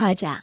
과자.